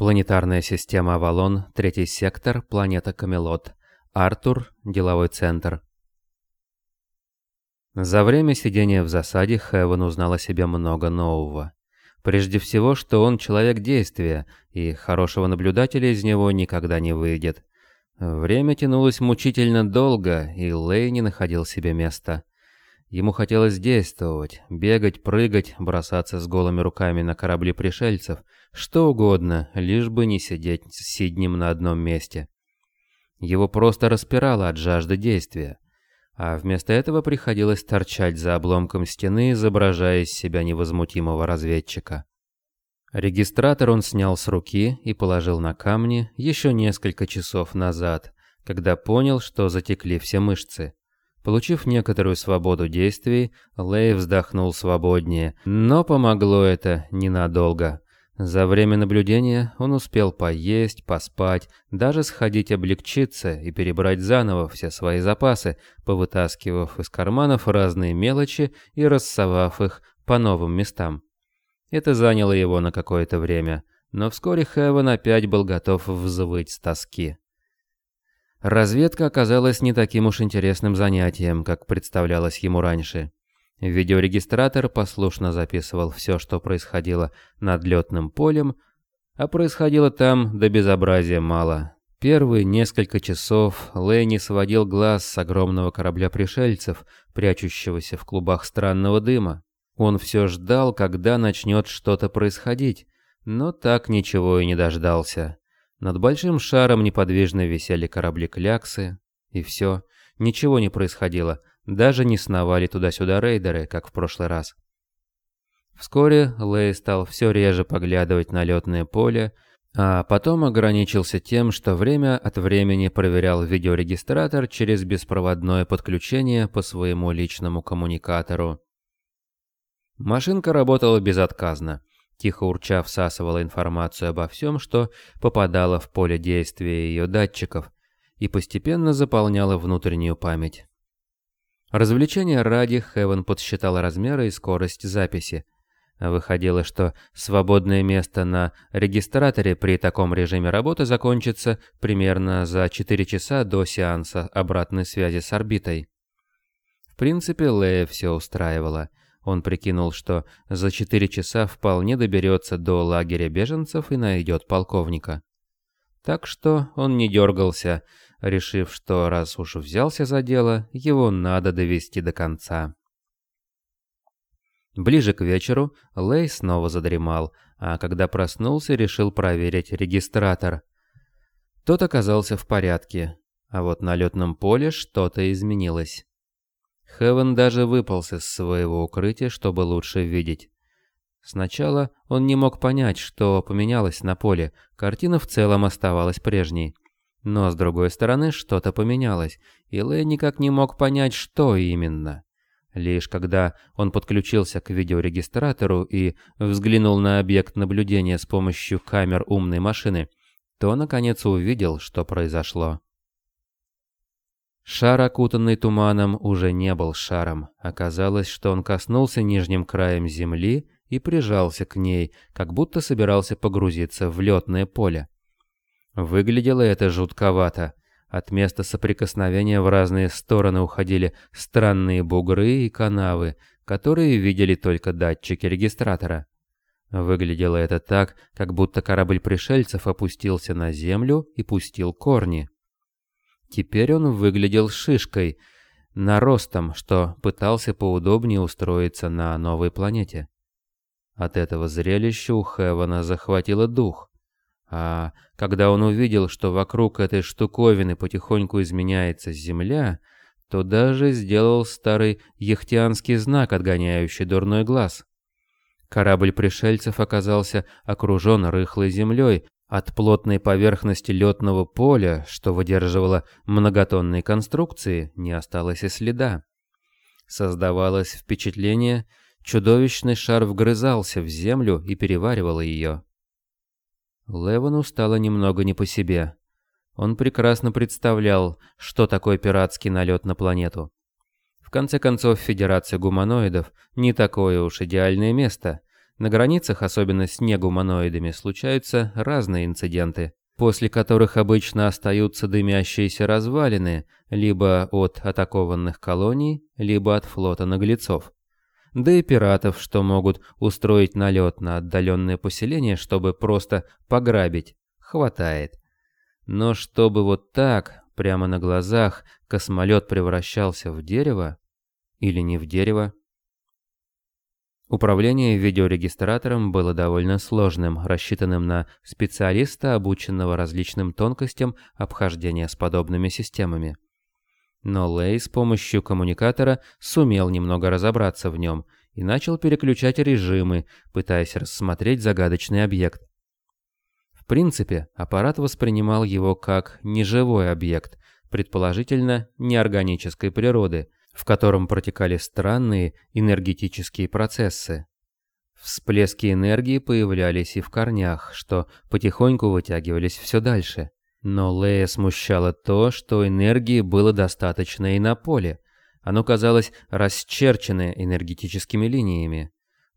Планетарная система Авалон, третий сектор, планета Камелот. Артур, деловой центр. За время сидения в засаде Хэвен узнал о себе много нового. Прежде всего, что он человек действия, и хорошего наблюдателя из него никогда не выйдет. Время тянулось мучительно долго, и Лэй не находил себе места. Ему хотелось действовать, бегать, прыгать, бросаться с голыми руками на корабли пришельцев, что угодно, лишь бы не сидеть сиднем на одном месте. Его просто распирало от жажды действия, а вместо этого приходилось торчать за обломком стены, изображая из себя невозмутимого разведчика. Регистратор он снял с руки и положил на камни еще несколько часов назад, когда понял, что затекли все мышцы. Получив некоторую свободу действий, Лэй вздохнул свободнее, но помогло это ненадолго. За время наблюдения он успел поесть, поспать, даже сходить облегчиться и перебрать заново все свои запасы, повытаскивав из карманов разные мелочи и рассовав их по новым местам. Это заняло его на какое-то время, но вскоре Хэвен опять был готов взвыть с тоски. Разведка оказалась не таким уж интересным занятием, как представлялось ему раньше. Видеорегистратор послушно записывал все, что происходило над летным полем, а происходило там до безобразия мало. Первые несколько часов Лэнни сводил глаз с огромного корабля пришельцев, прячущегося в клубах странного дыма. Он все ждал, когда начнет что-то происходить, но так ничего и не дождался. Над большим шаром неподвижно висели корабли-кляксы, и все, ничего не происходило, даже не сновали туда-сюда рейдеры, как в прошлый раз. Вскоре Лэй стал все реже поглядывать на летное поле, а потом ограничился тем, что время от времени проверял видеорегистратор через беспроводное подключение по своему личному коммуникатору. Машинка работала безотказно тихо урча всасывала информацию обо всем, что попадало в поле действия ее датчиков, и постепенно заполняла внутреннюю память. Развлечения ради Хевен подсчитал размеры и скорость записи. Выходило, что свободное место на регистраторе при таком режиме работы закончится примерно за 4 часа до сеанса обратной связи с орбитой. В принципе, Лея все устраивало – он прикинул, что за четыре часа вполне доберется до лагеря беженцев и найдет полковника. Так что он не дергался, решив, что раз уж взялся за дело, его надо довести до конца. Ближе к вечеру Лей снова задремал, а когда проснулся, решил проверить регистратор. Тот оказался в порядке, а вот на летном поле что-то изменилось. Хевен даже выполз из своего укрытия, чтобы лучше видеть. Сначала он не мог понять, что поменялось на поле, картина в целом оставалась прежней. Но с другой стороны что-то поменялось, и Лэй никак не мог понять, что именно. Лишь когда он подключился к видеорегистратору и взглянул на объект наблюдения с помощью камер умной машины, то наконец увидел, что произошло. Шар, окутанный туманом, уже не был шаром. Оказалось, что он коснулся нижним краем земли и прижался к ней, как будто собирался погрузиться в летное поле. Выглядело это жутковато. От места соприкосновения в разные стороны уходили странные бугры и канавы, которые видели только датчики регистратора. Выглядело это так, как будто корабль пришельцев опустился на землю и пустил корни. Теперь он выглядел шишкой, наростом, что пытался поудобнее устроиться на новой планете. От этого зрелища у Хевана захватило дух. А когда он увидел, что вокруг этой штуковины потихоньку изменяется Земля, то даже сделал старый ехтианский знак, отгоняющий дурной глаз. Корабль пришельцев оказался окружен рыхлой землей, от плотной поверхности летного поля, что выдерживало многотонные конструкции, не осталось и следа. Создавалось впечатление, чудовищный шар вгрызался в землю и переваривал ее. Левану стало немного не по себе. Он прекрасно представлял, что такое пиратский налет на планету. В конце концов, Федерация гуманоидов не такое уж идеальное место, На границах, особенно с негуманоидами, случаются разные инциденты, после которых обычно остаются дымящиеся развалины либо от атакованных колоний, либо от флота наглецов. Да и пиратов, что могут устроить налет на отдаленное поселение, чтобы просто пограбить, хватает. Но чтобы вот так, прямо на глазах, космолет превращался в дерево? Или не в дерево? Управление видеорегистратором было довольно сложным, рассчитанным на специалиста, обученного различным тонкостям обхождения с подобными системами. Но Лей с помощью коммуникатора сумел немного разобраться в нем и начал переключать режимы, пытаясь рассмотреть загадочный объект. В принципе, аппарат воспринимал его как неживой объект, предположительно неорганической природы – в котором протекали странные энергетические процессы. Всплески энергии появлялись и в корнях, что потихоньку вытягивались все дальше. Но Лея смущало то, что энергии было достаточно и на поле. Оно казалось расчерченное энергетическими линиями.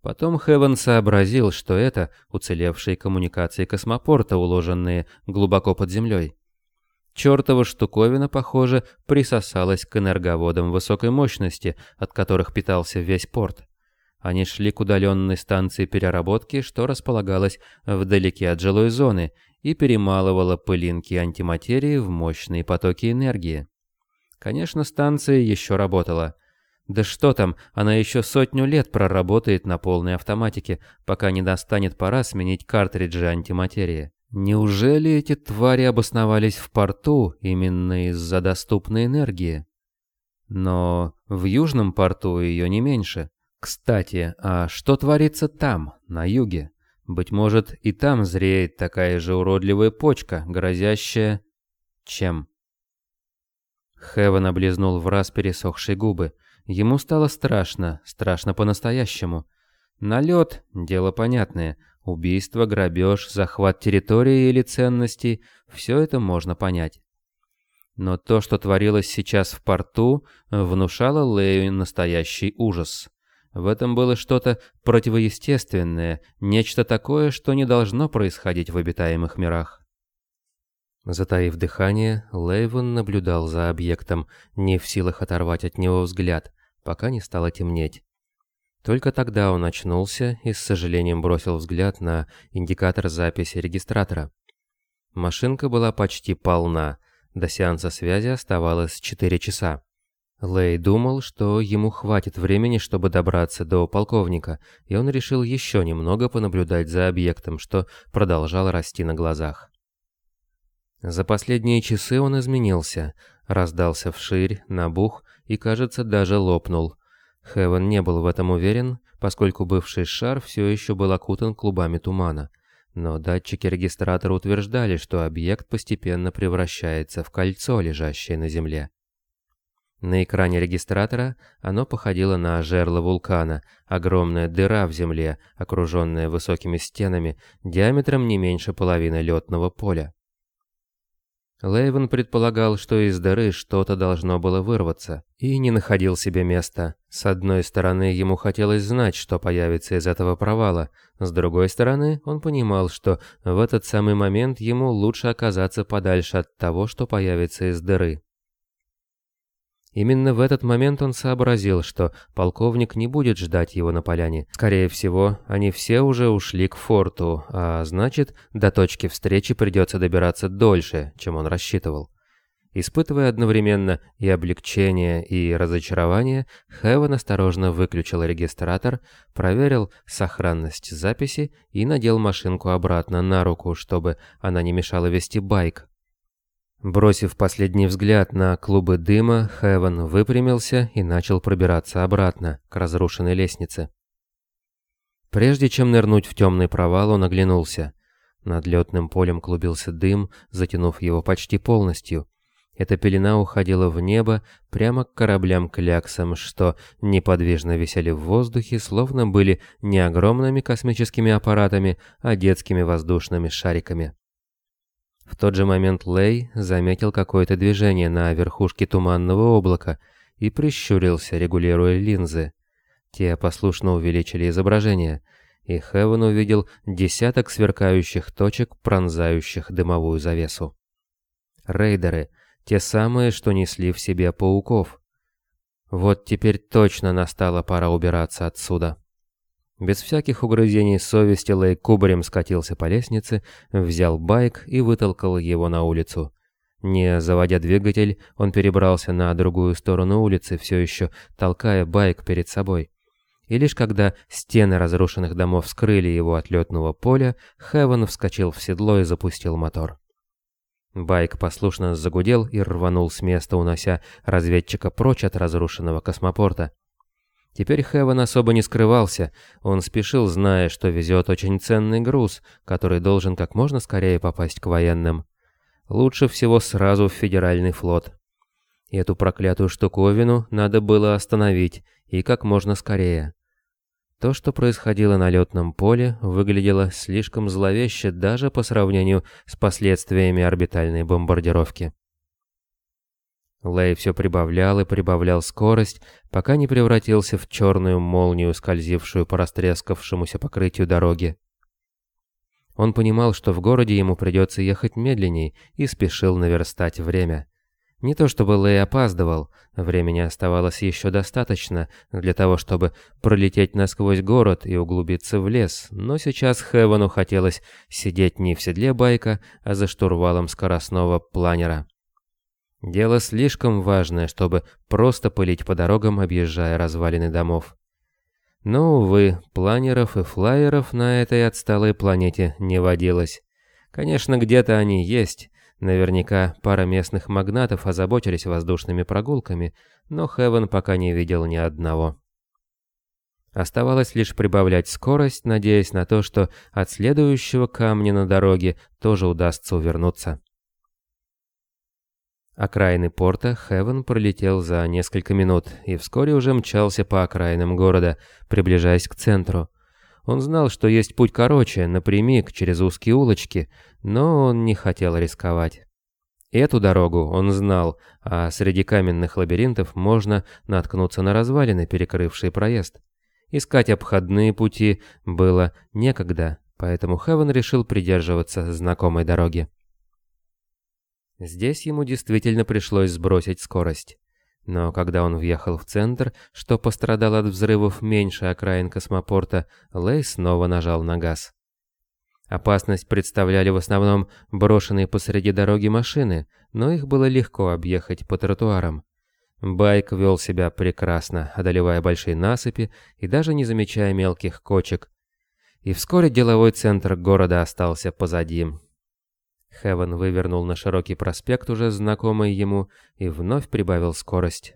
Потом Хевен сообразил, что это уцелевшие коммуникации космопорта, уложенные глубоко под землей. Чёртова штуковина, похоже, присосалась к энерговодам высокой мощности, от которых питался весь порт. Они шли к удаленной станции переработки, что располагалась вдалеке от жилой зоны, и перемалывала пылинки антиматерии в мощные потоки энергии. Конечно, станция еще работала. Да что там, она еще сотню лет проработает на полной автоматике, пока не достанет пора сменить картриджи антиматерии. Неужели эти твари обосновались в порту именно из-за доступной энергии? Но в южном порту ее не меньше. Кстати, а что творится там, на юге? Быть может, и там зреет такая же уродливая почка, грозящая... Чем? Хевен облизнул в раз пересохшие губы. Ему стало страшно, страшно по-настоящему. Налет — дело понятное, Убийство, грабеж, захват территории или ценностей – все это можно понять. Но то, что творилось сейчас в порту, внушало Лею настоящий ужас. В этом было что-то противоестественное, нечто такое, что не должно происходить в обитаемых мирах. Затаив дыхание, Лейвен наблюдал за объектом, не в силах оторвать от него взгляд, пока не стало темнеть. Только тогда он очнулся и с сожалением бросил взгляд на индикатор записи регистратора. Машинка была почти полна, до сеанса связи оставалось 4 часа. Лэй думал, что ему хватит времени, чтобы добраться до полковника, и он решил еще немного понаблюдать за объектом, что продолжал расти на глазах. За последние часы он изменился, раздался вширь, набух и, кажется, даже лопнул. Хевен не был в этом уверен, поскольку бывший шар все еще был окутан клубами тумана. Но датчики регистратора утверждали, что объект постепенно превращается в кольцо, лежащее на Земле. На экране регистратора оно походило на жерло вулкана, огромная дыра в земле, окруженная высокими стенами, диаметром не меньше половины летного поля. Лейвен предполагал, что из дыры что-то должно было вырваться, и не находил себе места. С одной стороны, ему хотелось знать, что появится из этого провала, с другой стороны, он понимал, что в этот самый момент ему лучше оказаться подальше от того, что появится из дыры. Именно в этот момент он сообразил, что полковник не будет ждать его на поляне. Скорее всего, они все уже ушли к форту, а значит, до точки встречи придется добираться дольше, чем он рассчитывал. Испытывая одновременно и облегчение, и разочарование, Хевен осторожно выключил регистратор, проверил сохранность записи и надел машинку обратно на руку, чтобы она не мешала вести байк. Бросив последний взгляд на клубы дыма, Хевен выпрямился и начал пробираться обратно, к разрушенной лестнице. Прежде чем нырнуть в темный провал, он оглянулся. Над летным полем клубился дым, затянув его почти полностью. Эта пелена уходила в небо, прямо к кораблям-кляксам, что неподвижно висели в воздухе, словно были не огромными космическими аппаратами, а детскими воздушными шариками. В тот же момент Лей заметил какое-то движение на верхушке туманного облака и прищурился, регулируя линзы. Те послушно увеличили изображение. и Хевен увидел десяток сверкающих точек, пронзающих дымовую завесу. Рейдеры, те самые, что несли в себе пауков. Вот теперь точно настала пора убираться отсюда. Без всяких угрызений совести Лей кубарем скатился по лестнице, взял байк и вытолкал его на улицу. Не заводя двигатель, он перебрался на другую сторону улицы, все еще толкая байк перед собой. И лишь когда стены разрушенных домов скрыли его от летного поля, Хевен вскочил в седло и запустил мотор. Байк послушно загудел и рванул с места, унося разведчика прочь от разрушенного космопорта. Теперь Хевен особо не скрывался, он спешил, зная, что везет очень ценный груз, который должен как можно скорее попасть к военным. Лучше всего сразу в Федеральный флот. Эту проклятую штуковину надо было остановить, и как можно скорее. То, что происходило на летном поле, выглядело слишком зловеще даже по сравнению с последствиями орбитальной бомбардировки. Лэй все прибавлял и прибавлял скорость, пока не превратился в черную молнию, скользившую по растрескавшемуся покрытию дороги. Он понимал, что в городе ему придется ехать медленней, и спешил наверстать время. Не то чтобы Лэй опаздывал, времени оставалось еще достаточно для того, чтобы пролететь насквозь город и углубиться в лес, но сейчас Хевану хотелось сидеть не в седле байка, а за штурвалом скоростного планера. Дело слишком важное, чтобы просто пылить по дорогам, объезжая развалины домов. Но, увы, планеров и флайеров на этой отсталой планете не водилось. Конечно, где-то они есть, Наверняка пара местных магнатов озаботились воздушными прогулками, но Хевен пока не видел ни одного. Оставалось лишь прибавлять скорость, надеясь на то, что от следующего камня на дороге тоже удастся увернуться. Окраины порта Хевен пролетел за несколько минут и вскоре уже мчался по окраинам города, приближаясь к центру. Он знал, что есть путь короче, напрямик, через узкие улочки, но он не хотел рисковать. Эту дорогу он знал, а среди каменных лабиринтов можно наткнуться на развалины, перекрывшие проезд. Искать обходные пути было некогда, поэтому Хевен решил придерживаться знакомой дороги. Здесь ему действительно пришлось сбросить скорость. Но когда он въехал в центр, что пострадал от взрывов меньше окраин космопорта, Лей снова нажал на газ. Опасность представляли в основном брошенные посреди дороги машины, но их было легко объехать по тротуарам. Байк вел себя прекрасно, одолевая большие насыпи и даже не замечая мелких кочек. И вскоре деловой центр города остался позади. Хевен вывернул на широкий проспект, уже знакомый ему, и вновь прибавил скорость.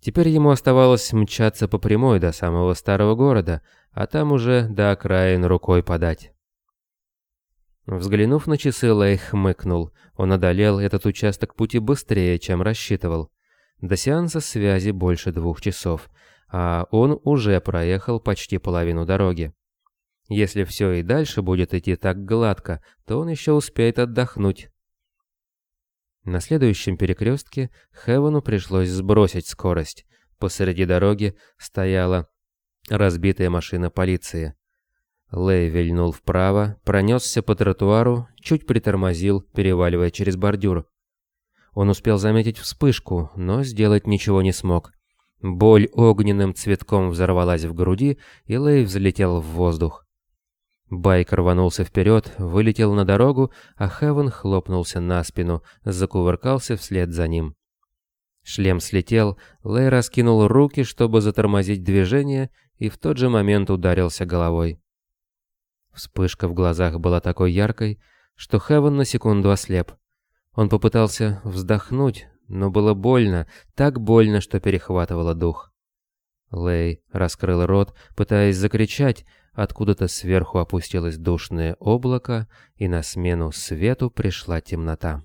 Теперь ему оставалось мчаться по прямой до самого старого города, а там уже до окраин рукой подать. Взглянув на часы, Лей хмыкнул. Он одолел этот участок пути быстрее, чем рассчитывал. До сеанса связи больше двух часов, а он уже проехал почти половину дороги. Если все и дальше будет идти так гладко, то он еще успеет отдохнуть. На следующем перекрестке Хевану пришлось сбросить скорость. Посреди дороги стояла разбитая машина полиции. Лэй вильнул вправо, пронесся по тротуару, чуть притормозил, переваливая через бордюр. Он успел заметить вспышку, но сделать ничего не смог. Боль огненным цветком взорвалась в груди, и Лэй взлетел в воздух. Байк рванулся вперед, вылетел на дорогу, а Хевен хлопнулся на спину, закувыркался вслед за ним. Шлем слетел, Лэй раскинул руки, чтобы затормозить движение, и в тот же момент ударился головой. Вспышка в глазах была такой яркой, что Хевен на секунду ослеп. Он попытался вздохнуть, но было больно, так больно, что перехватывало дух. Лэй раскрыл рот, пытаясь закричать, Откуда-то сверху опустилось душное облако, и на смену свету пришла темнота.